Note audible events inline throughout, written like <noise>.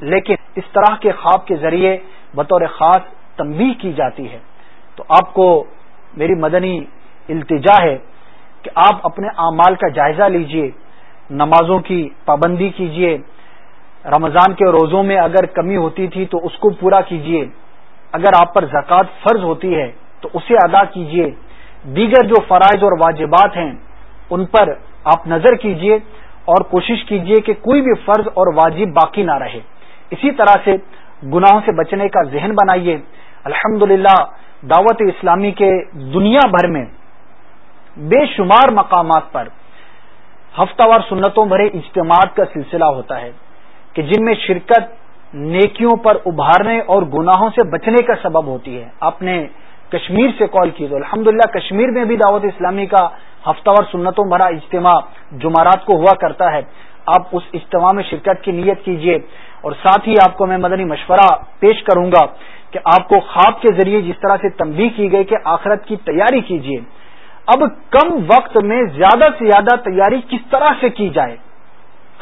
لیکن اس طرح کے خواب کے ذریعے بطور خاص تنبیہ کی جاتی ہے۔ تو آپ کو میری مدنی التجا ہے کہ آپ اپنے اعمال کا جائزہ لیجیے، نمازوں کی پابندی کیجیے، رمضان کے روزوں میں اگر کمی ہوتی تھی تو اس کو پورا کیجیے۔ اگر آپ پر زکوٰۃ فرض ہوتی ہے تو اسے ادا کیجیے۔ دیگر جو فرائض اور واجبات ہیں، ان پر آپ نظر کیجیے۔ اور کوشش کیجیے کہ کوئی بھی فرض اور واجب باقی نہ رہے۔ اسی طرح سے گناہوں سے بچنے کا ذہن بنائیے۔ الحمد دعوت اسلامی کے دنیا بھر میں بے شمار مقامات پر ہفتہ وار سنتوں بھرے اجتماعات کا سلسلہ ہوتا ہے کہ جن میں شرکت نیکیوں پر ابھارنے اور گناہوں سے بچنے کا سبب ہوتی ہے۔ آپ نے کشمیر سے کال کی تو الحمد کشمیر میں بھی دعوت اسلامی کا ہفتہ وار سنتوں بھرا اجتماع جمعرات کو ہوا کرتا ہے، آپ اس اجتماع میں شرکت کی نیت کیجیے اور ساتھ ہی آپ کو میں مدنی مشورہ پیش کروں گا کہ آپ کو خواب کے ذریعے جس طرح سے تنبیہ کی گئی کہ آخرت کی تیاری کیجیے اب کم وقت میں زیادہ سے زیادہ تیاری کس طرح سے کی جائے؟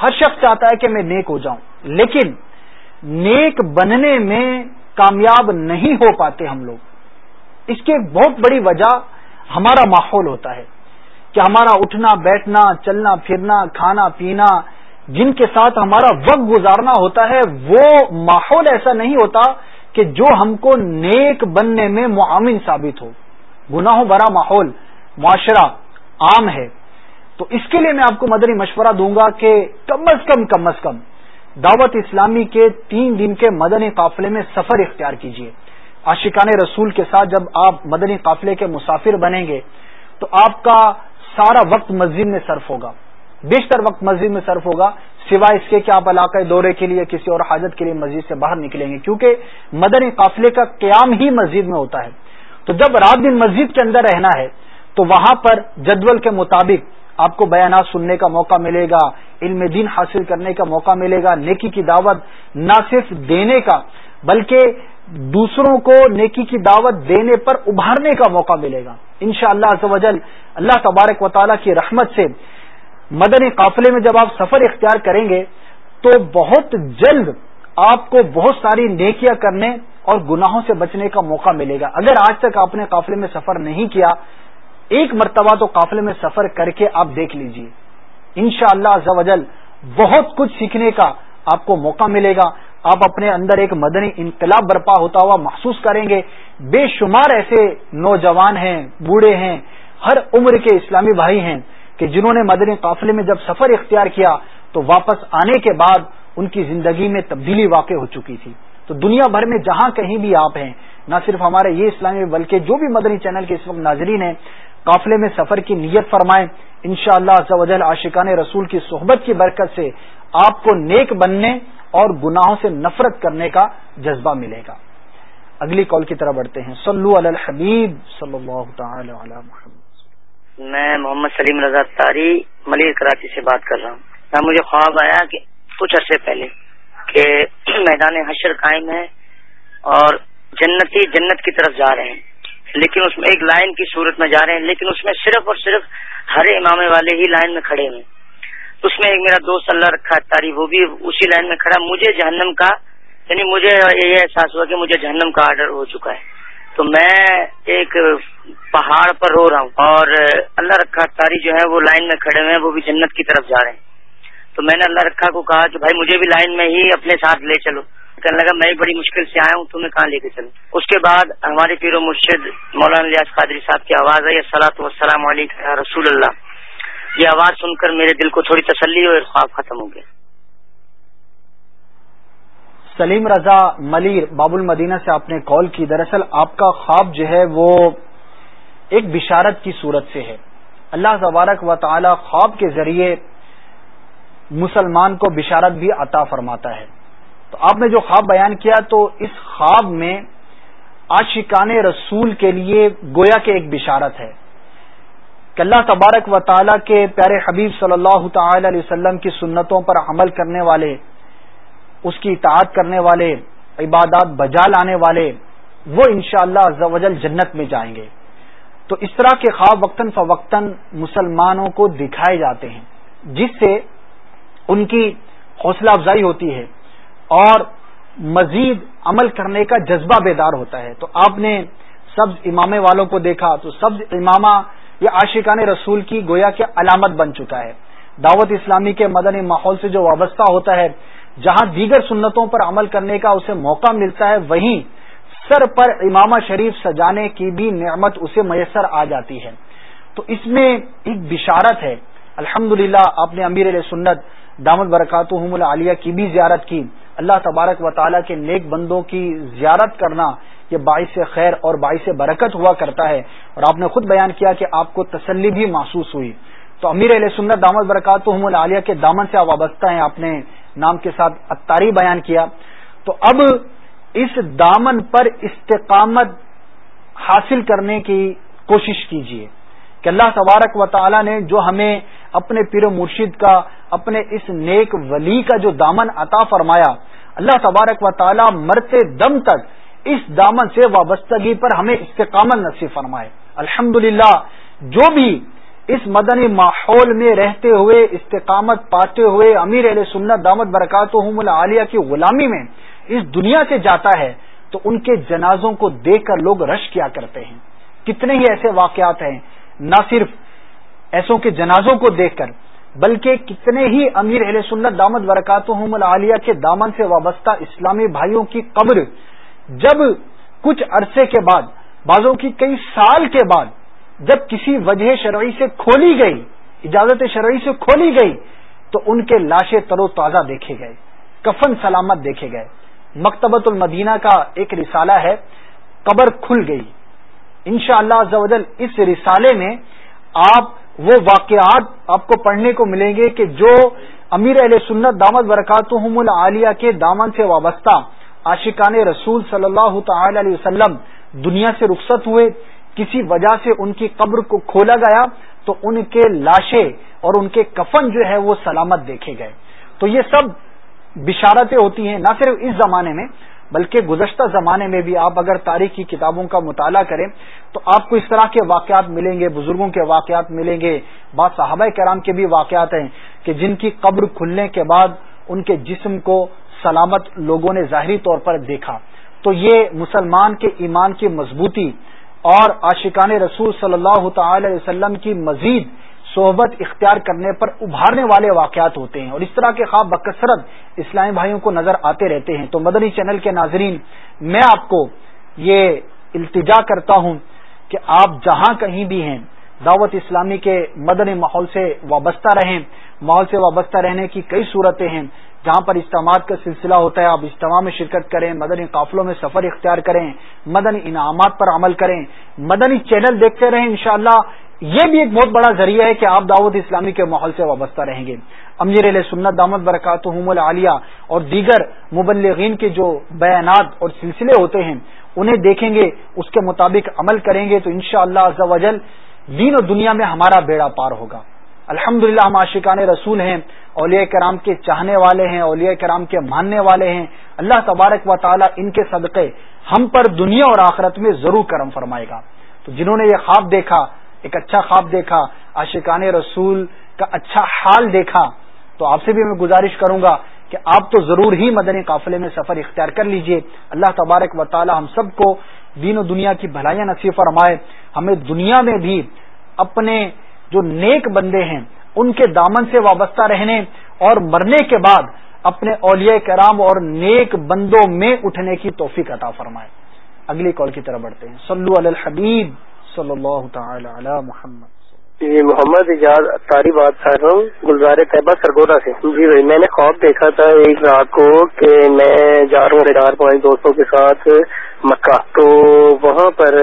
ہر شخص چاہتا ہے کہ میں نیک ہو جاؤں، لیکن نیک بننے میں کامیاب نہیں ہو پاتے ہم لوگ۔ اس کی بہت بڑی وجہ ہمارا ماحول ہوتا ہے۔ کہ ہمارا اٹھنا، بیٹھنا، چلنا، پھرنا، کھانا، پینا، جن کے ساتھ ہمارا وقت گزارنا ہوتا ہے، وہ ماحول ایسا نہیں ہوتا کہ جو ہم کو نیک بننے میں معامن ثابت ہو۔ گناہوں برا ماحول، معاشرہ عام ہے۔ تو اس کے لیے میں آپ کو مدنی مشورہ دوں گا کہ کم از کم کم از کم دعوت اسلامی کے تین دن کے مدنی قافلے میں سفر اختیار کیجیے عاشقان رسول کے ساتھ جب آپ مدنی قافلے کے مسافر بنیں گے، تو آپ کا سارا وقت مسجد میں صرف ہوگا بیشتر وقت مسجد میں صرف ہوگا سوائے اس کے کہ آپ علاقۂ دورے کے لیے کسی اور حاجت کے لیے مسجد سے باہر نکلیں گے کیونکہ مدنی قافلے کا قیام ہی مسجد میں ہوتا ہے تو جب رات دن مسجد کے اندر رہنا ہے تو وہاں پر جدول کے مطابق آپ کو بیانات سننے کا موقع ملے گا، علم دین حاصل کرنے کا موقع ملے گا، نیکی کی دعوت نہ صرف دینے کا بلکہ دوسروں کو نیکی کی دعوت دینے پر ابھارنے کا موقع ملے گا۔ ان شاء اللہ اللہ تبارک و تعالیٰ کی رحمت سے مدنی قافلے میں جب آپ سفر اختیار کریں گے تو بہت جلد آپ کو بہت ساری نیکیاں کرنے اور گناہوں سے بچنے کا موقع ملے گا۔ اگر آج تک آپ نے قافلے میں سفر نہیں کیا، ایک مرتبہ تو قافلے میں سفر کر کے آپ دیکھ لیجیے۔ ان شاء اللہ بہت کچھ سیکھنے کا آپ کو موقع ملے گا۔ آپ اپنے اندر ایک مدنی انقلاب برپا ہوتا ہوا محسوس کریں گے۔ بے شمار ایسے نوجوان ہیں، بوڑھے ہیں، ہر عمر کے اسلامی بھائی ہیں کہ جنہوں نے مدنی قافلے میں جب سفر اختیار کیا تو واپس آنے کے بعد ان کی زندگی میں تبدیلی واقع ہو چکی تھی۔ تو دنیا بھر میں جہاں کہیں بھی آپ ہیں، نہ صرف ہمارے یہ اسلامی بلکہ جو بھی مدنی چینل کے اس وقت ناظرین ہیں، قافلے میں سفر کی نیت فرمائیں۔ ان شاء اللہ عاشقان رسول کی صحبت کی برکت سے آپ کو نیک بننے اور گناہوں سے نفرت کرنے کا جذبہ ملے گا۔ اگلی کال کی طرف بڑھتے ہیں۔ صلو علی الحبیب صلی اللہ تعالی علی محمد۔ میں محمد سلیم رضا تاری ملیر کراچی سے بات کر رہا ہوں۔ میں مجھے خواب آیا کہ کچھ عرصے پہلے کہ میدان حشر قائم ہے اور جنتی جنت کی طرف جا رہے ہیں۔ لیکن اس میں ایک لائن کی صورت میں جا رہے ہیں، لیکن اس میں صرف اور صرف ہرے امامے والے ہی لائن میں کھڑے ہیں۔ اس میں ایک میرا دوست اللہ رکھا تاری وہ بھی اسی لائن میں کھڑا مجھے جہنم کا یعنی مجھے یہ احساس ہوا کہ مجھے جہنم کا آرڈر ہو چکا ہے۔ تو میں ایک پہاڑ پر رو رہا ہوں اور اللہ رکھا تاری جو ہے وہ لائن میں کھڑے ہوئے ہیں، وہ بھی جنت کی طرف جا رہے ہیں۔ تو میں نے اللہ رکھا کو کہا کہ بھائی مجھے بھی لائن میں ہی اپنے ساتھ لے چلو۔ کہنے لگا، میں بڑی مشکل سے آیا ہوں، تمہیں کہاں لے کے چلوں؟ اس کے بعد ہمارے پیر و مرشد مولانا لیاس قادری صاحب کی آواز آئی سلاۃ وسلام علیکم رسول اللہ۔ یہ آواز سن کر میرے دل کو تھوڑی تسلی اور خواب ختم ہو گیا سلیم رضا ملیر، باب المدینہ سے آپ نے کال کی۔ دراصل آپ کا خواب جو ہے وہ ایک بشارت کی صورت سے ہے۔ اللہ تبارک و تعالی خواب کے ذریعے مسلمان کو بشارت بھی عطا فرماتا ہے۔ تو آپ نے جو خواب بیان کیا تو اس خواب میں آشقان رسول کے لیے گویا کے ایک بشارت ہے۔ کہ اللہ تبارک و تعالیٰ کے پیارے حبیب صلی اللہ تعالی علیہ وسلم کی سنتوں پر عمل کرنے والے، اس کی اطاعت کرنے والے، عبادات بجا لانے والے، وہ انشاءاللہ شاء اللہ جنت میں جائیں گے۔ تو اس طرح کے خواب وقتاً فوقتاً مسلمانوں کو دکھائے جاتے ہیں، جس سے ان کی حوصلہ افزائی ہوتی ہے اور مزید عمل کرنے کا جذبہ بیدار ہوتا ہے۔ تو آپ نے سبز امامے والوں کو دیکھا، تو سبز امامہ یہ عاشقان رسول کی گویا کے علامت بن چکا ہے۔ دعوت اسلامی کے مدنی ماحول سے جو وابستہ ہوتا ہے، جہاں دیگر سنتوں پر عمل کرنے کا اسے موقع ملتا ہے، وہیں سر پر امامہ شریف سجانے کی بھی نعمت اسے میسر آ جاتی ہے۔ تو اس میں ایک بشارت ہے۔ الحمد آپ نے امیر علیہ سنت دامد برکات العالیہ کی بھی زیارت کی۔ اللہ تبارک و تعالیٰ کے نیک بندوں کی زیارت کرنا یہ باعث خیر اور باعث برکت ہوا کرتا ہے اور آپ نے خود بیان کیا کہ آپ کو تسلی بھی محسوس ہوئی۔ تو امیر علیہ سنت دامد برکات العالیہ کے دامن سے وابستہ ہیں، آپ نے نام کے ساتھ اتاری بیان کیا۔ تو اب اس دامن پر استقامت حاصل کرنے کی کوشش کیجیے کہ اللہ تبارک و تعالی نے جو ہمیں اپنے پیر و مرشد کا، اپنے اس نیک ولی کا جو دامن عطا فرمایا، اللہ تبارک و تعالی مرتے دم تک اس دامن سے وابستگی پر ہمیں استقامت نصیب فرمائے۔ الحمد جو بھی اس مدنی ماحول میں رہتے ہوئے، استقامت پاتے ہوئے، امیر علیہ سنت دامت برکات العالیہ کی غلامی میں اس دنیا سے جاتا ہے، تو ان کے جنازوں کو دیکھ کر لوگ رش کیا کرتے ہیں۔ کتنے ہی ایسے واقعات ہیں، نہ صرف ایسوں کے جنازوں کو دیکھ کر، بلکہ کتنے ہی امیر اہل سنت دامت برکات العالیہ کے دامن سے وابستہ اسلامی بھائیوں کی قبر جب کچھ عرصے کے بعد، بعضوں کی کئی سال کے بعد، جب کسی وجہ شرعی سے کھولی گئی، اجازت شرعی سے کھولی گئی، تو ان کے لاشیں ترو تازہ دیکھے گئے، کفن سلامت دیکھے گئے۔ مکتبت المدینہ کا ایک رسالہ ہے، قبر کھل گئی۔ شاء اللہ اس رسالے میں آپ وہ واقعات آپ کو پڑھنے کو ملیں گے کہ جو امیر علیہ سنت دامت برکات العالیہ کے دامن سے وابستہ عاشقان رسول صلی اللہ تعالی علیہ وسلم دنیا سے رخصت ہوئے، کسی وجہ سے ان کی قبر کو کھولا گیا، تو ان کے لاشیں اور ان کے کفن جو ہے وہ سلامت دیکھے گئے۔ تو یہ سب بشارتیں ہوتی ہیں، نہ صرف اس زمانے میں، بلکہ گزشتہ زمانے میں بھی۔ آپ اگر تاریخی کتابوں کا مطالعہ کریں، تو آپ کو اس طرح کے واقعات ملیں گے، بزرگوں کے واقعات ملیں گے، بعض صحابہ کرام کے بھی واقعات ہیں کہ جن کی قبر کھلنے کے بعد ان کے جسم کو سلامت لوگوں نے ظاہری طور پر دیکھا۔ تو یہ مسلمان کے ایمان کی مضبوطی اور عاشقان رسول صلی اللہ تعالی وسلم کی مزید صحبت اختیار کرنے پر ابھارنے والے واقعات ہوتے ہیں۔ اور اس طرح کے خواب بکثرت اسلامی بھائیوں کو نظر آتے رہتے ہیں۔ تو مدنی چینل کے ناظرین، میں آپ کو یہ التجا کرتا ہوں کہ آپ جہاں کہیں بھی ہیں، دعوت اسلامی کے مدنی ماحول سے وابستہ رہیں۔ ماحول سے وابستہ رہنے کی کئی صورتیں ہیں۔ جہاں پر اجتماعات کا سلسلہ ہوتا ہے، آپ اجتماع میں شرکت کریں، مدنی قافلوں میں سفر اختیار کریں، مدنی انعامات پر عمل کریں، مدنی چینل دیکھتے رہیں انشاءاللہ، یہ بھی ایک بہت بڑا ذریعہ ہے کہ آپ دعوت اسلامی کے ماحول سے وابستہ رہیں گے۔ امیر علیہ سنت دامت برکات العالیہ اور دیگر مبلغین کے جو بیانات اور سلسلے ہوتے ہیں، انہیں دیکھیں گے، اس کے مطابق عمل کریں گے تو انشاءاللہ شاء اللہ دین و دنیا میں ہمارا بیڑا پار ہوگا۔ الحمد ہم عاشقان رسول ہیں، اولیاء کرام کے چاہنے والے ہیں، اولیاء کرام کے ماننے والے ہیں۔ اللہ تبارک و تعالی ان کے صدقے ہم پر دنیا اور آخرت میں ضرور کرم فرمائے گا۔ تو جنہوں نے یہ خواب دیکھا، ایک اچھا خواب دیکھا، عاشقان رسول کا اچھا حال دیکھا، تو آپ سے بھی میں گزارش کروں گا کہ آپ تو ضرور ہی مدنی قافلے میں سفر اختیار کر لیجیے۔ اللہ تبارک و تعالی ہم سب کو دین و دنیا کی بھلائیاں نصیب فرمائے۔ ہمیں دنیا میں بھی اپنے جو نیک بندے ہیں، ان کے دامن سے وابستہ رہنے اور مرنے کے بعد اپنے اولیاء کرام اور نیک بندوں میں اٹھنے کی توفیق عطا فرمائے۔ اگلی کال کی طرف بڑھتے ہیں۔ سلو الحبیب صلی اللہ تعالی علی محمد۔ جی محمد اجاز تاری بات کر رہا ہوں، گلزار طیبہ سرگودا سے۔ جی بھائی، میں نے خواب دیکھا تھا ایک رات کو کہ میں جا رہا ہوں چار پانچ دوستوں کے ساتھ مکہ۔ تو وہاں پر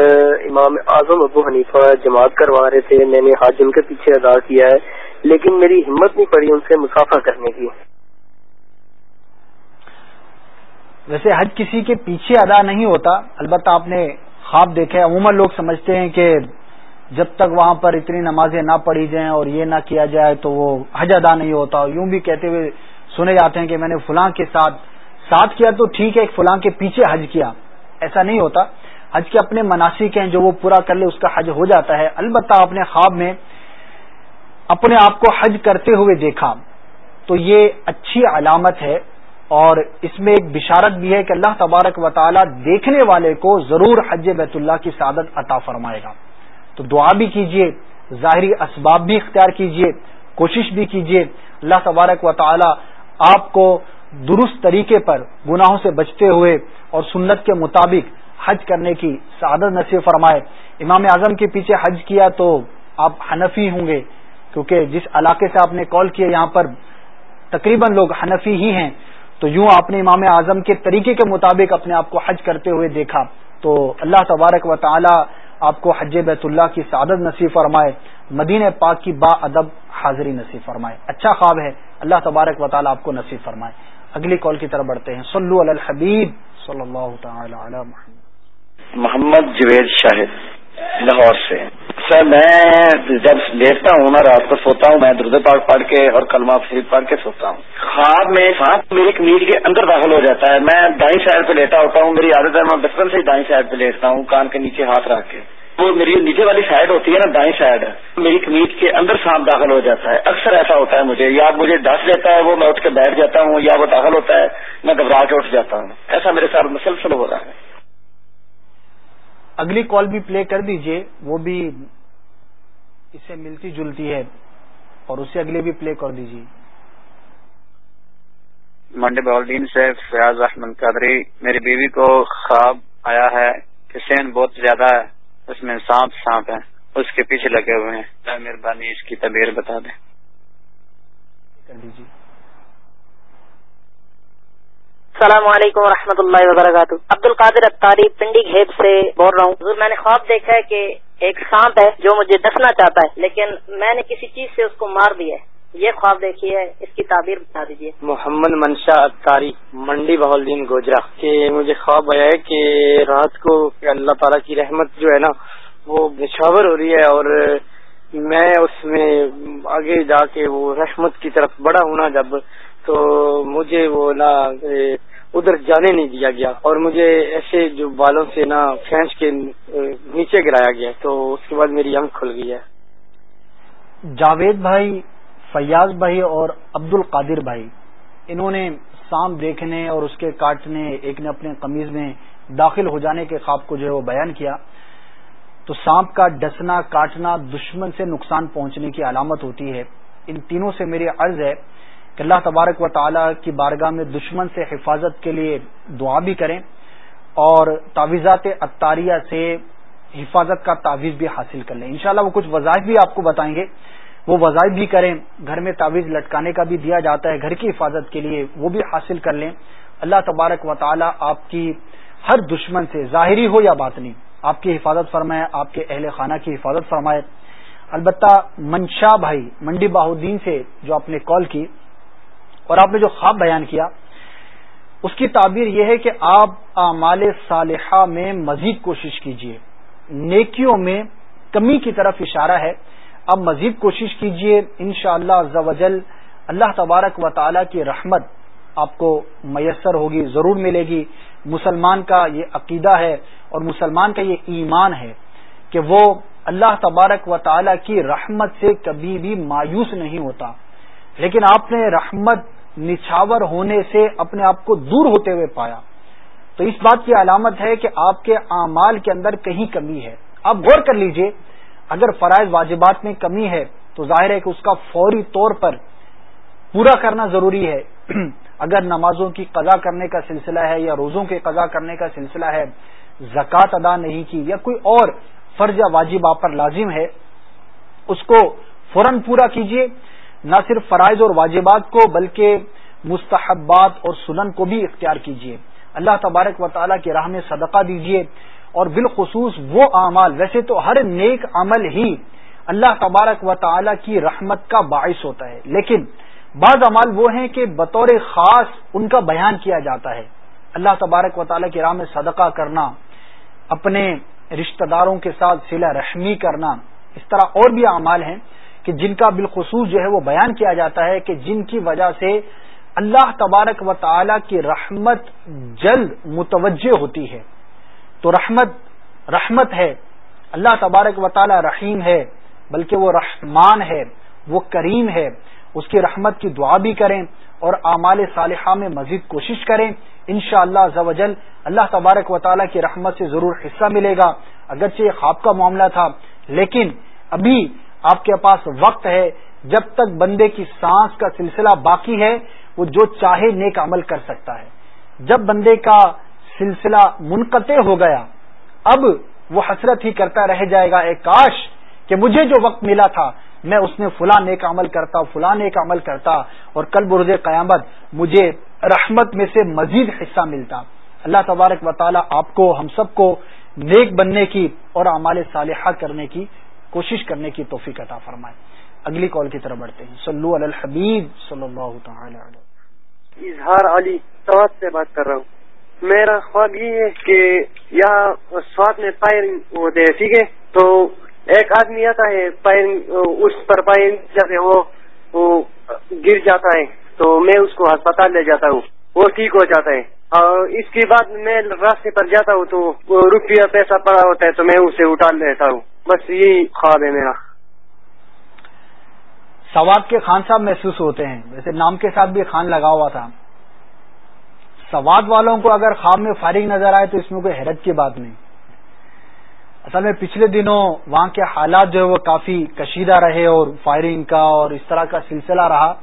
امام اعظم ابو حنیفہ جماعت کروا رہے تھے، میں نے حاج ان کے پیچھے ادا کیا ہے، لیکن میری ہمت نہیں پڑی ان سے مسافہ کرنے کی۔ ویسے حج کسی کے پیچھے ادا نہیں ہوتا، البتہ آپ نے خواب دیکھے عموماً لوگ سمجھتے ہیں کہ جب تک وہاں پر اتنی نمازیں نہ پڑھی جائیں اور یہ نہ کیا جائے تو وہ حج ادا نہیں ہوتا یوں بھی کہتے ہوئے سنے جاتے ہیں کہ میں نے فلاں کے ساتھ ساتھ کیا تو ٹھیک ہے، ایک فلاں کے پیچھے حج کیا۔ ایسا نہیں ہوتا۔ حج کے اپنے مناسب ہیں، جو وہ پورا کر لے، اس کا حج ہو جاتا ہے۔ البتہ اپنے خواب میں اپنے آپ کو حج کرتے ہوئے دیکھا۔ تو یہ اچھی علامت ہے اور اس میں ایک بشارت بھی ہے کہ اللہ تبارک و تعالی دیکھنے والے کو ضرور حج بیت اللہ کی سعادت عطا فرمائے گا۔ تو دعا بھی کیجیے ظاہری اسباب بھی اختیار کیجیے کوشش بھی کیجیے اللہ تبارک و تعالی آپ کو درست طریقے پر گناہوں سے بچتے ہوئے اور سنت کے مطابق حج کرنے کی سعادت نصیب فرمائے۔ امام اعظم کے پیچھے حج کیا تو آپ حنفی ہوں گے، کیونکہ جس علاقے سے آپ نے کال کیا یہاں پر تقریباً لوگ حنفی ہی ہیں۔ تو یوں آپ نے امام اعظم کے طریقے کے مطابق اپنے آپ کو حج کرتے ہوئے دیکھا۔ تو اللہ تبارک و تعالی آپ کو حج بیت اللہ کی سعادت نصیب فرمائے، مدینہ پاک کی با ادب حاضری نصیب فرمائے۔ اچھا خواب ہے، اللہ تبارک و تعالیٰ آپ کو نصیب فرمائے۔ اگلی کال کی طرف بڑھتے ہیں۔ صلو علی الحبیب صلی اللہ تعالی علی محمد۔ محمد جوید شاہد، لاہور سے۔ سر، میں جب لیٹتا ہوں نا، رات کو سوتا ہوں، میں درد پاک پڑھ کے اور کلمہ فریف پڑھ کے سوتا ہوں۔ خواب میں سانپ میری کمیز کے اندر داخل ہو جاتا ہے۔ میں دائیں سائڈ پہ لیٹا ہوتا ہوں، میری عادت ہے، میں بچپن سے ہی دائیں سائڈ پہ لیٹتا ہوں، کان کے نیچے ہاتھ رکھ کے۔ وہ میری نیچے والی سائڈ ہوتی ہے نا، دائیں سائڈ، میری کمیز کے اندر سانپ داخل ہو جاتا ہے۔ اکثر ایسا ہوتا ہے مجھے۔ یا مجھے ڈس لیتا ہے، وہ میں اٹھ کے بیٹھ جاتا ہوں، یا وہ داخل ہوتا ہے، میں گھبرا کے اٹھ جاتا ہوں۔ ایسا میرے ساتھ مسلسل ہو رہا ہے۔ اگلی کال بھی پلے کر دیجیے وہ بھی اس سے ملتی جلتی ہے اور اسے اگلی بھی پلے کر دیجیے منڈے بالدین سے فیاض احمد قادری میری بیوی کو خواب آیا ہے کہ سین بہت زیادہ ہے اس میں سانپ سانپ ہے اس کے پیچھے لگے ہوئے ہیں۔ مہربانی اس کی تبیر بتا دیں۔ السلام علیکم و اللہ وبرکاتہ۔ عبد القادر اتاری پنڈی گھیب سے بول رہا ہوں۔ میں نے خواب دیکھا ہے کہ ایک سانپ ہے جو مجھے دسنا چاہتا ہے، لیکن میں نے کسی چیز سے اس کو مار دیا ہے۔ یہ خواب دیکھی ہے اس کی تعبیر بتا دیجیے۔ محمد منشا اتاری منڈی بہلدین گوجرا۔ کہ مجھے خواب آیا ہے کہ رات کو اللہ تعالیٰ کی رحمت جو ہے نا، وہ نشاور ہو رہی ہے اور میں اس میں آگے جا کے وہ رحمت کی طرف بڑا ہونا جب تو مجھے وہ نا ادھر جانے نہیں دیا گیا اور مجھے ایسے جو بالوں سے نا کھینچ کے نیچے گرایا گیا تو اس کے بعد میری انک کھل گئی ہے۔ جاوید بھائی، فیاض بھائی اور عبد القادر بھائی، انہوں نے سام دیکھنے اور اس کے کاٹنے، ایک نے اپنے قمیض میں داخل ہو جانے کے خواب کو جو ہے وہ بیان کیا۔ تو سانپ کا ڈسنا، کاٹنا، دشمن سے نقصان پہنچنے کی علامت ہوتی ہے۔ ان تینوں سے میری عرض ہے کہ اللہ تبارک و تعالی کی بارگاہ میں دشمن سے حفاظت کے لیے دعا بھی کریں اور تعویذات اطاریہ سے حفاظت کا تعویذ بھی حاصل کر لیں۔ انشاءاللہ وہ کچھ وظائف بھی آپ کو بتائیں گے۔ وہ وظائف بھی کریں۔ گھر میں تعویذ لٹکانے کا بھی دیا جاتا ہے۔ گھر کی حفاظت کے لیے وہ بھی حاصل کر لیں۔ اللہ تبارک و تعالی آپ کی ہر دشمن سے ظاہری ہو یا باطنی، آپ کی حفاظت فرمائے، آپ کے اہل خانہ کی حفاظت فرمائے۔ البتہ منشا بھائی، منڈی باہدین سے جو آپ نے کال کی اور آپ نے جو خواب بیان کیا، اس کی تعبیر یہ ہے کہ آپ اعمال صالحہ میں مزید کوشش کیجیے نیکیوں میں کمی کی طرف اشارہ ہے۔ اب مزید کوشش کیجیے ان شاء اللہ اللہ تبارک و تعالی کی رحمت آپ کو میسر ہوگی، ضرور ملے گی۔ مسلمان کا یہ عقیدہ ہے اور مسلمان کا یہ ایمان ہے کہ وہ اللہ تبارک و تعالی کی رحمت سے کبھی بھی مایوس نہیں ہوتا۔ لیکن آپ نے رحمت نچھاور ہونے سے اپنے آپ کو دور ہوتے ہوئے پایا۔ تو اس بات کی علامت ہے کہ آپ کے اعمال کے اندر کہیں کمی ہے۔ آپ غور کر لیجیے، اگر فرائض واجبات میں کمی ہے، تو ظاہر ہے کہ اس کا فوری طور پر پورا کرنا ضروری ہے۔ <clears throat> اگر نمازوں کی قضا کرنے کا سلسلہ ہے یا روزوں کے قضا کرنے کا سلسلہ ہے، زکوٰۃ ادا نہیں کی یا کوئی اور فرض یا واجب آپ پر لازم ہے، اس کو فوراً پورا کیجیے نہ صرف فرائض اور واجبات کو بلکہ مستحبات اور سنن کو بھی اختیار کیجیے اللہ تبارک و تعالیٰ کی راہ میں صدقہ دیجیے اور بالخصوص وہ اعمال، ویسے تو ہر نیک عمل ہی اللہ تبارک و تعالی کی رحمت کا باعث ہوتا ہے، لیکن بعض عمال وہ ہیں کہ بطور خاص ان کا بیان کیا جاتا ہے۔ اللہ تبارک و تعالیٰ کی راہ میں صدقہ کرنا، اپنے رشتہ داروں کے ساتھ سلا رحمی کرنا، اس طرح اور بھی اعمال ہیں۔ کہ جن کا بالخصوص جو ہے وہ بیان کیا جاتا ہے کہ جن کی وجہ سے اللہ تبارک و تعالی کی رحمت جلد متوجہ ہوتی ہے۔ تو رحمت رحمت ہے، اللہ تبارک و تعالی رحیم ہے، بلکہ وہ رحمان ہے، وہ کریم ہے۔ اس کی رحمت کی دعا بھی کریں اور اعمال صالحہ میں مزید کوشش کریں۔ ان شاء اللہ اللہ تبارک و تعالیٰ کی رحمت سے ضرور حصہ ملے گا۔ اگرچہ یہ خواب کا معاملہ تھا، لیکن ابھی آپ کے پاس وقت ہے، جب تک بندے کی سانس کا سلسلہ باقی ہے، وہ جو چاہے نیک عمل کر سکتا ہے۔ جب بندے کا سلسلہ منقطع ہو گیا، اب وہ حسرت ہی کرتا رہ جائے گا، اے کاش کہ مجھے جو وقت ملا تھا، میں اس میں فلاں نیک عمل کرتا، فلاں نیک عمل کرتا، اور کل برد قیامت مجھے رحمت میں سے مزید حصہ ملتا۔ اللہ تبارک و تعالیٰ آپ کو، ہم سب کو نیک بننے کی اور اعمال صالحہ کرنے کی کوشش کرنے کی توفیق عطا فرمائے۔ اگلی کال کی طرف بڑھتے ہیں۔ صلو علی الحبیب صلی اللہ تعالی علیہ اظہار علی سواد سے بات کر رہا ہوں۔ میرا خواب یہ ہے کہ یہاں سواد میں فائرنگ ہوتے ہیں ٹھیک ہے؟ تو ایک آدمی آتا ہے فائرنگ اس پر فائرنگ جب وہ گر جاتا ہے۔ تو میں اس کو ہسپتال لے جاتا ہوں۔ وہ ٹھیک ہو جاتا ہے۔ اور اس کے بعد میں راستے پر جاتا ہوں تو روپیہ پیسہ پڑا ہوتا ہے تو میں اسے اٹھا لیتا ہوں۔ بس یہی خواب ہے میرا۔ سواد کے خان صاحب محسوس ہوتے ہیں۔ ویسے نام کے ساتھ بھی خان لگا ہوا تھا۔ سواد والوں کو اگر خواب میں فائرنگ نظر آئے تو اس میں کوئی حیرت کی بات نہیں۔ اصل میں پچھلے دنوں وہاں کے حالات جو ہے وہ کافی کشیدہ رہے اور فائرنگ کا اور اس طرح کا سلسلہ رہا۔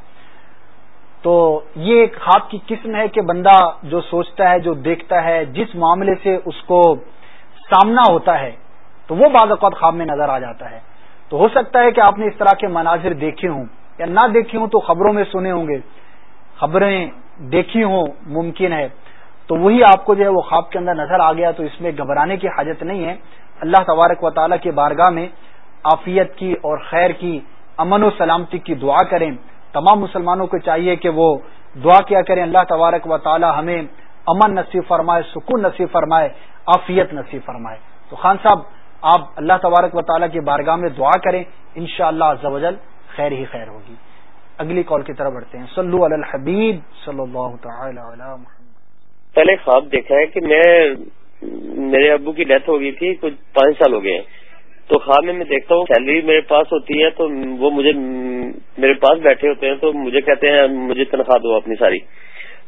تو یہ ایک خواب کی قسم ہے کہ بندہ جو سوچتا ہے، جو دیکھتا ہے، جس معاملے سے اس کو سامنا ہوتا ہے تو وہ بعض اوقات خواب میں نظر آ جاتا ہے۔ تو ہو سکتا ہے کہ آپ نے اس طرح کے مناظر دیکھے ہوں۔ یا نہ دیکھے ہوں تو خبروں میں سنے ہوں گے۔ خبریں دیکھی ہوں، ممکن ہے۔ تو وہی آپ کو جو ہے وہ خواب کے اندر نظر آ گیا تو اس میں گھبرانے کی حاجت نہیں ہے۔ اللہ تبارک و تعالیٰ کے بارگاہ میں عافیت کی اور خیر کی، امن و سلامتی کی دعا کریں۔ تمام مسلمانوں کو چاہیے کہ وہ دعا کیا کریں۔ اللہ تبارک و تعالیٰ ہمیں امن نصیب فرمائے، سکون نصیب فرمائے، عافیت نصیب فرمائے۔ تو خان صاحب آپ اللہ تبارک و تعالیٰ کی بارگاہ میں دعا کریں ان شاء اللہ خیر ہی خیر ہوگی۔ اگلی کال کی طرف بڑھتے ہیں۔ صلو علی الحبیب صلی اللہ تعالی علی پہلے خواب دیکھا ہے کہ میں، میرے ابو کی ڈیتھ ہو گئی تھی، کچھ پانچ سال ہو گئے ہیں۔ تو خواب میں میں دیکھتا ہوں، سیلری میرے پاس ہوتی ہے تو وہ مجھے، میرے پاس بیٹھے ہوتے ہیں، تو مجھے کہتے ہیں، مجھے تنخواہ دو اپنی ساری۔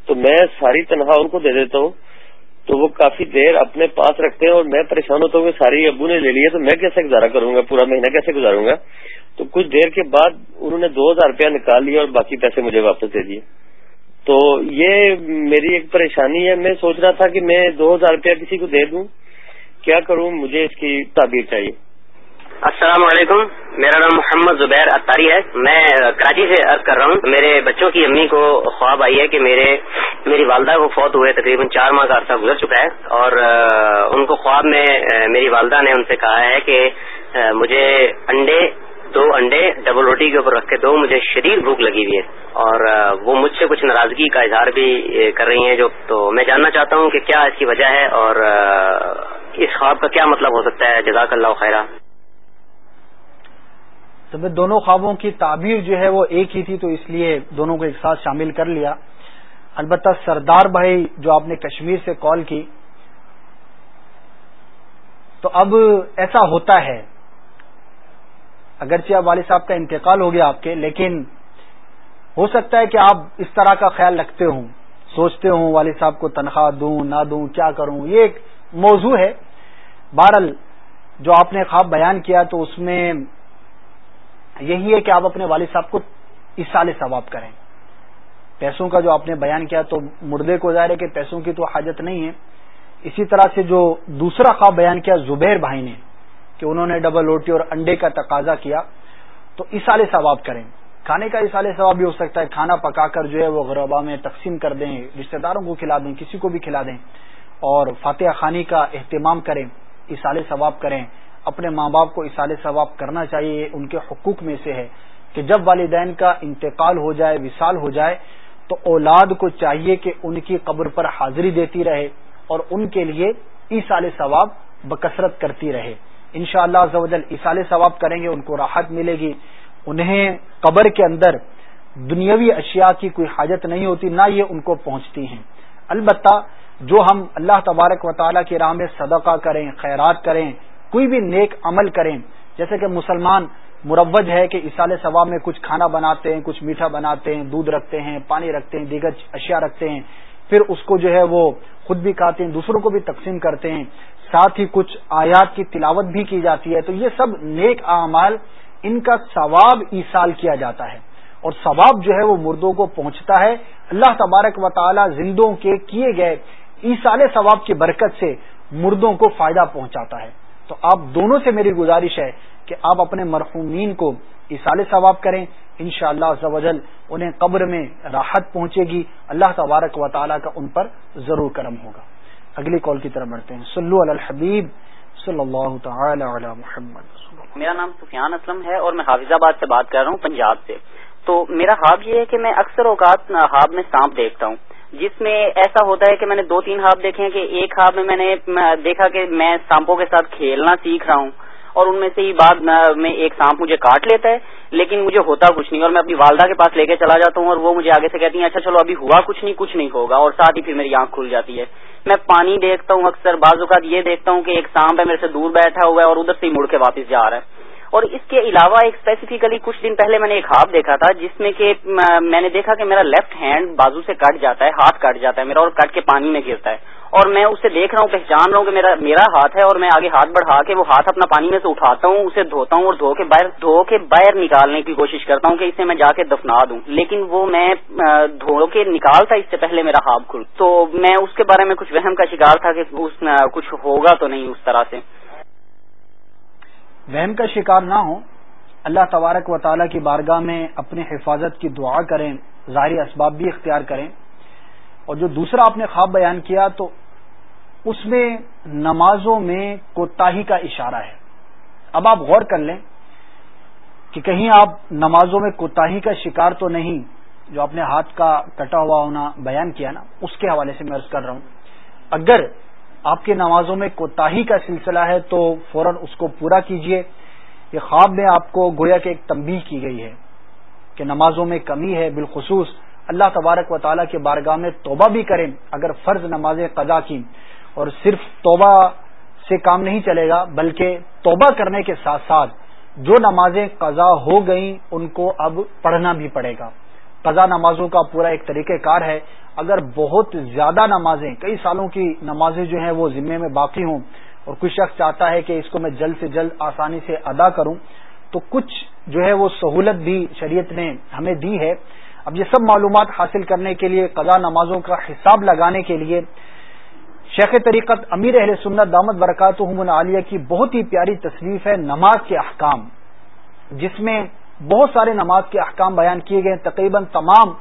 تو میں ساری تنخواہ ان کو دے دیتا ہوں تو وہ کافی دیر اپنے پاس رکھتے ہیں اور میں پریشان ہوتا ہوں کہ ساری ابو نے لے لی ہے تو میں کیسے گزارا کروں گا؟ پورا مہینہ کیسے گزاروں گا؟ تو کچھ دیر کے بعد انہوں نے دو ہزار روپیہ نکال لیا اور باقی پیسے مجھے واپس دے دیے۔ تو یہ میری ایک پریشانی ہے۔ میں سوچ رہا تھا کہ میں دو ہزار روپیہ کسی کو دے دوں۔ کیا کروں؟ مجھے اس کی تعبیر چاہیے۔ السلام علیکم۔ میرا نام محمد زبیر اتاری ہے۔ میں کراچی سے عرض کر رہا ہوں۔ میرے بچوں کی امی کو خواب آئی ہے کہ میرے میری والدہ کو فوت ہوئے تقریباً چار ماہ کا عرصہ گزر چکا ہے اور ان کو خواب میں میری والدہ نے ان سے کہا ہے کہ مجھے انڈے، دو انڈے ڈبل روٹی کے اوپر رکھ کے دو، مجھے شدید بھوک لگی ہوئی ہے اور وہ مجھ سے کچھ ناراضگی کا اظہار بھی کر رہی ہیں جو تو میں جاننا چاہتا ہوں کہ کیا اس کی وجہ ہے اور اس خواب کا کیا مطلب ہو سکتا ہے؟ جزاک اللہ خیرہ۔ تو میں دونوں خوابوں کی تعبیر جو ہے وہ ایک ہی تھی تو اس لیے دونوں کو ایک ساتھ شامل کر لیا۔ البتہ سردار بھائی جو آپ نے کشمیر سے کال کی، تو اب ایسا ہوتا ہے۔ اگرچہ اب والد صاحب کا انتقال ہو گیا آپ کے، لیکن ہو سکتا ہے کہ آپ اس طرح کا خیال رکھتے ہوں، سوچتے ہوں والد صاحب کو تنخواہ دوں، نہ دوں، کیا کروں؟ یہ ایک موضوع ہے۔ بہرل جو آپ نے خواب بیان کیا تو اس میں یہی ہے کہ آپ اپنے والد صاحب کو اصال ثواب کریں۔ پیسوں کا جو آپ نے بیان کیا تو مردے کو ظاہر ہے کہ پیسوں کی تو حاجت نہیں ہے۔ اسی طرح سے جو دوسرا خواب بیان کیا زبیر بھائی نے کہ انہوں نے ڈبل روٹی اور انڈے کا تقاضا کیا۔ تو اصال ثواب کریں۔ کھانے کا اصال ثواب بھی ہو سکتا ہے کھانا پکا کر جو ہے وہ غربا میں تقسیم کر دیں، رشتہ داروں کو کھلا دیں، کسی کو بھی کھلا دیں۔ اور فاتحہ خانی کا اہتمام کریں اصال ثواب کریں۔ اپنے ماں باپ کو اصال ثواب کرنا چاہیے، ان کے حقوق میں سے ہے کہ جب والدین کا انتقال ہو جائے، وصال ہو جائے تو اولاد کو چاہیے کہ ان کی قبر پر حاضری دیتی رہے اور ان کے لیے ایسال ثواب بکثرت کرتی رہے۔ ان شاء اللہ ایسال ثواب کریں گے، ان کو راحت ملے گی۔ انہیں قبر کے اندر دنیاوی اشیاء کی کوئی حاجت نہیں ہوتی، نہ یہ ان کو پہنچتی ہیں۔ البتہ جو ہم اللہ تبارک و تعالیٰ کی راہ میں صدقہ کریں، خیرات کریں، کوئی بھی نیک عمل کریں جیسے کہ مسلمان مروج ہے کہ اسال ثواب میں کچھ کھانا بناتے ہیں، کچھ میٹھا بناتے ہیں، دودھ رکھتے ہیں، پانی رکھتے ہیں، دیگر اشیاء رکھتے ہیں۔ پھر اس کو جو ہے وہ خود بھی کھاتے ہیں، دوسروں کو بھی تقسیم کرتے ہیں۔ ساتھ ہی کچھ آیات کی تلاوت بھی کی جاتی ہے۔ تو یہ سب نیک اعمال ان کا ثواب ایسال کیا جاتا ہے۔ اور ثواب جو ہے وہ مردوں کو پہنچتا ہے۔ اللہ تبارک و تعالی زندوں کے کیے گئے ایسال ثواب کی برکت سے مردوں کو فائدہ پہنچاتا ہے۔ تو آپ دونوں سے میری گزارش ہے کہ آپ اپنے مرحومین کو اصال ثواب کریں۔ ان شاء اللہ انہیں قبر میں راحت پہنچے گی۔ اللہ تبارک و تعالیٰ کا ان پر ضرور کرم ہوگا۔ اگلی کال کی طرف بڑھتے ہیں۔ سلو الحبیب صلی اللہ تعالی علی محمد۔ میرا نام سفیان اسلم ہے اور میں حافظ آباد سے بات کر رہا ہوں، پنجاب سے۔ تو میرا خواب یہ ہے کہ میں اکثر اوقات خواب میں سانپ دیکھتا ہوں۔ جس میں ایسا ہوتا ہے کہ میں نے دو تین خواب دیکھے ہیں کہ ایک خواب میں میں نے دیکھا کہ میں سانپوں کے ساتھ کھیلنا سیکھ رہا ہوں اور ان میں سے ہی بعد میں ایک سانپ مجھے کاٹ لیتا ہے، لیکن مجھے ہوتا کچھ نہیں اور میں اپنی والدہ کے پاس لے کے چلا جاتا ہوں اور وہ مجھے آگے سے کہتی ہیں اچھا چلو ابھی ہوا کچھ نہیں کچھ نہیں ہوگا اور ساتھ ہی پھر میری آنکھ کھل جاتی ہے۔ میں پانی دیکھتا ہوں اکثر، بعض اوقات یہ دیکھتا ہوں کہ ایک سانپ ہے، میرے سے دور بیٹھا ہوا ہے اور ادھر سے ہی مڑ کے واپس جا رہا ہے۔ اور اس کے علاوہ ایک اسپیسیفکلی کچھ دن پہلے میں نے ایک خواب دیکھا تھا، جس میں کہ میں نے دیکھا کہ میرا لیفٹ ہینڈ بازو سے کٹ جاتا ہے، ہاتھ کٹ جاتا ہے، میرا اور کٹ کے پانی میں گرتا ہے۔ اور میں اسے دیکھ رہا ہوں، پہچان رہا ہوں کہ میرا میرا ہاتھ ہے اور میں آگے ہاتھ بڑھا کے وہ ہاتھ اپنا پانی میں سے اٹھاتا ہوں، اسے دھوتا ہوں اور دھو کے باہر، دھو کے باہر نکالنے کی کوشش کرتا ہوں کہ اسے میں جا کے دفنا دوں۔ لیکن وہ میں دھو کے نکالتا اس سے پہلے میرا ہاتھ کھل۔ تو میں اس کے بارے میں کچھ وہم کا شکار تھا کہ اس کچھ ہوگا تو نہیں اس طرح سے۔ وہم کا شکار نہ ہو اللہ تبارک و تعالیٰ کی بارگاہ میں اپنی حفاظت کی دعا کریں، ظاہری اسباب بھی اختیار کریں۔ اور جو دوسرا آپ نے خواب بیان کیا تو اس میں نمازوں میں کوتاہی کا اشارہ ہے۔ اب آپ غور کر لیں کہ کہیں آپ نمازوں میں کوتاہی کا شکار تو نہیں، جو آپ نے ہاتھ کا کٹا ہوا ہونا بیان کیا نا، اس کے حوالے سے میں عرض کر رہا ہوں۔ اگر آپ کی نمازوں میں کوتاہی کا سلسلہ ہے تو فوراً اس کو پورا کیجیے یہ خواب میں آپ کو گویا کہ ایک تنبیہ کی گئی ہے کہ نمازوں میں کمی ہے بالخصوص اللہ تبارک و تعالیٰ کے بارگاہ میں توبہ بھی کریں اگر فرض نمازیں قضا کی۔ اور صرف توبہ سے کام نہیں چلے گا، بلکہ توبہ کرنے کے ساتھ ساتھ جو نمازیں قضا ہو گئیں ان کو اب پڑھنا بھی پڑے گا۔ قضا نمازوں کا پورا ایک طریقہ کار ہے۔ اگر بہت زیادہ نمازیں، کئی سالوں کی نمازیں جو ہیں وہ ذمے میں باقی ہوں اور کچھ شخص چاہتا ہے کہ اس کو میں جلد سے جلد آسانی سے ادا کروں، تو کچھ جو ہے وہ سہولت بھی شریعت نے ہمیں دی ہے۔ اب یہ سب معلومات حاصل کرنے کے لیے، قضا نمازوں کا حساب لگانے کے لیے شیخ طریقت امیر اہل سنت دامت برکات عالیہ کی بہت ہی پیاری تصنیف ہے نماز کے احکام، جس میں بہت سارے نماز کے احکام بیان کیے گئے تقریباً تمام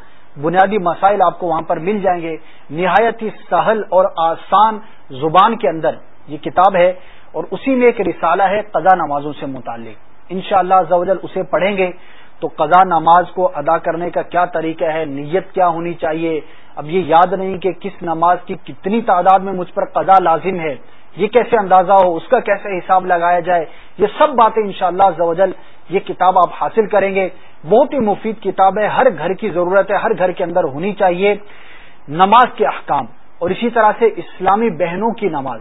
بنیادی مسائل آپ کو وہاں پر مل جائیں گے۔ نہایت ہی سہل اور آسان زبان کے اندر یہ کتاب ہے اور اسی میں ایک رسالہ ہے قضا نمازوں سے متعلق۔ ان شاء اللہ اسے پڑھیں گے تو قضا نماز کو ادا کرنے کا کیا طریقہ ہے، نیت کیا ہونی چاہیے؟ اب یہ یاد نہیں کہ کس نماز کی کتنی تعداد میں مجھ پر قضا لازم ہے۔ یہ کیسے اندازہ ہو، اس کا کیسے حساب لگایا جائے، یہ سب باتیں انشاءاللہ شاء اللہ یہ کتاب آپ حاصل کریں گے۔ بہت ہی مفید کتاب ہے، ہر گھر کی ضرورت ہے، ہر گھر کے اندر ہونی چاہیے۔ نماز کے احکام، اور اسی طرح سے اسلامی بہنوں کی نماز۔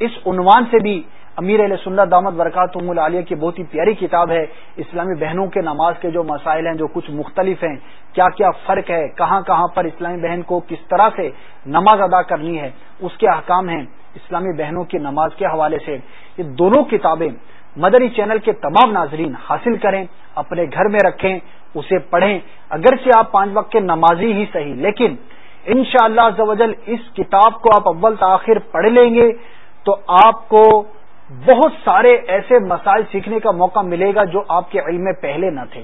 اس عنوان سے بھی امیر علیہ سنت دامت برکات العالیہ کی بہت ہی پیاری کتاب ہے، اسلامی بہنوں کے نماز کے جو مسائل ہیں، جو کچھ مختلف ہیں، کیا کیا فرق ہے، کہاں کہاں پر اسلامی بہن کو کس طرح سے نماز ادا کرنی ہے، اس کے احکام ہیں۔ اسلامی بہنوں کی نماز کے حوالے سے یہ دونوں کتابیں مدری چینل کے تمام ناظرین حاصل کریں، اپنے گھر میں رکھیں، اسے پڑھیں۔ اگرچہ آپ پانچ وقت کے نمازی ہی صحیح، لیکن ان شاء اللہ اس کتاب کو آپ اول تاخیر پڑھ لیں گے تو آپ کو بہت سارے ایسے مسائل سیکھنے کا موقع ملے گا جو آپ کے علم میں پہلے نہ تھے۔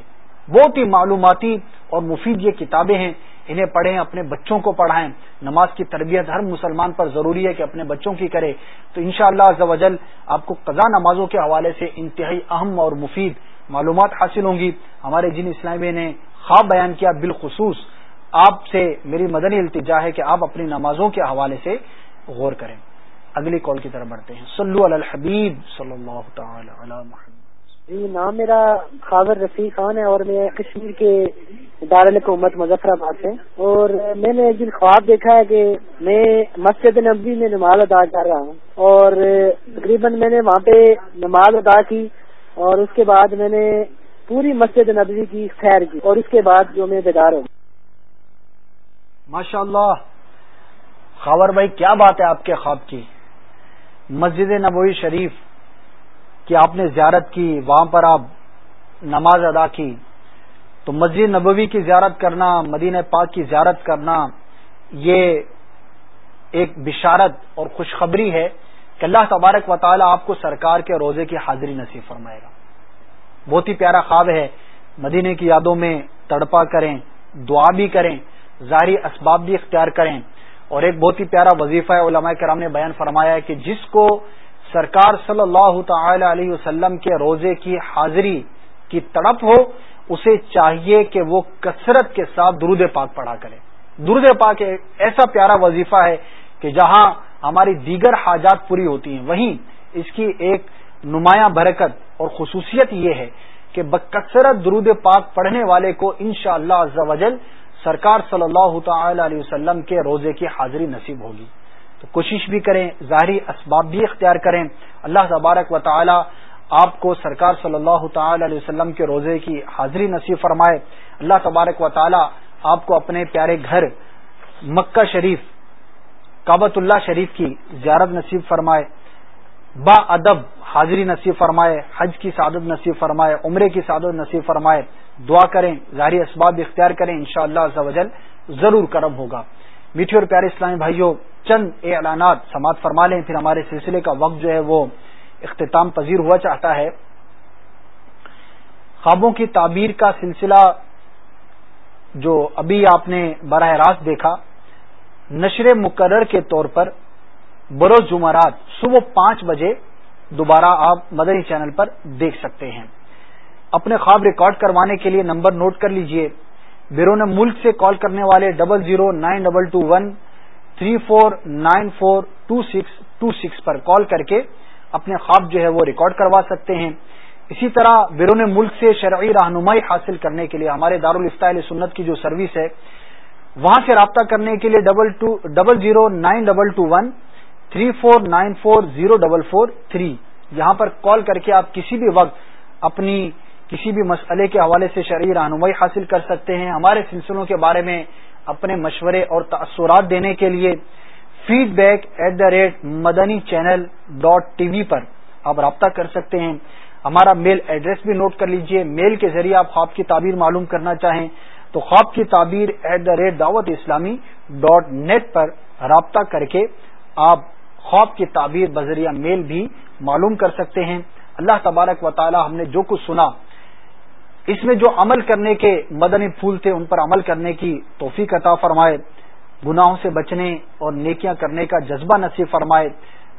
بہت ہی معلوماتی اور مفید یہ کتابیں ہیں۔ انہیں پڑھیں، اپنے بچوں کو پڑھائیں۔ نماز کی تربیت ہر مسلمان پر ضروری ہے کہ اپنے بچوں کی کرے۔ تو انشاءاللہ شاء اللہ آپ کو قضا نمازوں کے حوالے سے انتہائی اہم اور مفید معلومات حاصل ہوں گی۔ ہمارے جن اسلامی نے خواب بیان کیا بالخصوص، آپ سے میری مدنی التجا ہے کہ آپ اپنی نمازوں کے حوالے سے غور کریں۔ اگلی کال کی طرف بڑھتے ہیں۔ صلو علی الحبیب صلی اللہ تعالی علی محمد۔ جی نام میرا خاور رفیع خان ہے اور میں کشمیر کے دارالحکومت مظفر آباد سے۔ اور میں نے ایک دن خواب دیکھا ہے کہ میں مسجد نبی میں نماز ادا کر رہا ہوں۔ اور تقریباً میں نے وہاں پہ نماز ادا کی اور اس کے بعد میں نے پوری مسجد نبوی کی خیر کی اور اس کے بعد جو میں بیدار ہوں۔ ماشاء اللہ، خاور بھائی، کیا بات ہے آپ کے خواب کی؟ مسجد نبوی شریف کی آپ نے زیارت کی، وہاں پر آپ نماز ادا کی۔ تو مسجد نبوی کی زیارت کرنا، مدینہ پاک کی زیارت کرنا، یہ ایک بشارت اور خوشخبری ہے کہ اللہ تبارک و تعالی آپ کو سرکار کے روزے کی حاضری نصیب فرمائے گا۔ بہت ہی پیارا خواب ہے۔ مدینے کی یادوں میں تڑپا کریں، دعا بھی کریں، ظاہری اسباب بھی اختیار کریں۔ اور ایک بہت ہی پیارا وظیفہ ہے، علماء کرام نے بیان فرمایا ہے کہ جس کو سرکار صلی اللہ تعالی علیہ وسلم کے روزے کی حاضری کی تڑپ ہو، اسے چاہیے کہ وہ کثرت کے ساتھ درود پاک پڑھا کرے۔ درود پاک ایسا پیارا وظیفہ ہے کہ جہاں ہماری دیگر حاجات پوری ہوتی ہیں۔ وہیں اس کی ایک نمایاں برکت اور خصوصیت یہ ہے کہ بکثرت درود پاک پڑھنے والے کو شاء اللہ سرکار صلی اللہ تعالی علیہ وسلم کے روزے کی حاضری نصیب ہوگی۔ تو کوشش بھی کریں، ظاہری اسباب بھی اختیار کریں۔ اللہ تبارک و تعالی آپ کو سرکار صلی اللہ تعالی علیہ وسلم کے روزے کی حاضری نصیب فرمائے۔ اللہ تبارک و تعالی آپ کو اپنے پیارے گھر مکہ شریف کابت اللہ شریف کی زیارت نصیب فرمائے۔ با ادب حاضری نصیب فرمائے، حج کی سعادت نصیب فرمائے، عمرے کی سعادت نصیب فرمائے۔ دعا کریں، ظاہری اسباب اختیار کریں ان شاء اللہ ضرور کرم ہوگا۔ میٹھے اور پیارے اسلامی بھائیوں چند اعلانات سماعت فرما لیں، پھر ہمارے سلسلے کا وقت جو ہے وہ اختتام پذیر ہوا چاہتا ہے۔ خوابوں کی تعبیر کا سلسلہ جو ابھی آپ نے براہ راست دیکھا، نشر مقرر کے طور پر بروز جمعرات صبح پانچ بجے دوبارہ آپ مدنی چینل پر دیکھ سکتے ہیں۔ اپنے خواب ریکارڈ کروانے کے لیے نمبر نوٹ کر لیجیے۔ بیرون ملک سے کال کرنے والے double zero nine double two one three four nine four two six two six پر کال کر کے اپنے خواب جو ہے وہ ریکارڈ کروا سکتے ہیں۔ اسی طرح بیرون ملک سے شرعی رہنمائی حاصل کرنے کے لیے ہمارے دارالفتہ سنت کی جو سروس ہے، وہاں سے رابطہ کرنے کے لیے double two double zero nine double two one three four nine four zero double four three. یہاں پر کال کر کے آپ کسی بھی وقت اپنی کسی بھی مسئلے کے حوالے سے شرعی رہنمائی حاصل کر سکتے ہیں۔ ہمارے سلسلوں کے بارے میں اپنے مشورے اور تاثرات دینے کے لیے feedback at the rate Madani channel dot T V پر آپ رابطہ کر سکتے ہیں۔ ہمارا میل ایڈریس بھی نوٹ کر لیجیے۔ میل کے ذریعے آپ خواب کی تعبیر معلوم کرنا چاہیں تو خواب کی تعبیر ایٹ دا ریٹ دعوت اسلامی ڈاٹ نیٹ پر رابطہ کر کے آپ خواب کی تعبیر بذریعہ میل بھی معلوم کر سکتے ہیں۔ اللہ تبارک و تعالی ہم نے جو کچھ سنا اس میں جو عمل کرنے کے مدنی پھول تھے، ان پر عمل کرنے کی توفیق عطا فرمائے، گناہوں سے بچنے اور نیکیاں کرنے کا جذبہ نصیب فرمائے۔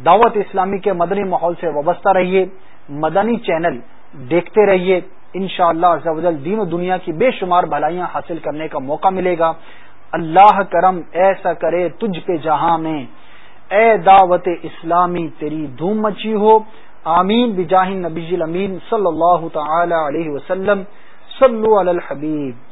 دعوت اسلامی کے مدنی ماحول سے وابستہ رہیے، مدنی چینل دیکھتے رہیے۔ ان شاء اللہ دین و دنیا کی بے شمار بھلائیاں حاصل کرنے کا موقع ملے گا۔ اللہ کرم، ایسا کرے تجھ پہ جہاں میں۔ اے دعوت اسلامی، تیری دھوم مچی ہو۔ آمین بجاہ نبی الامین صلی اللہ تعالی علیہ وسلم. صلو علی الحبیب.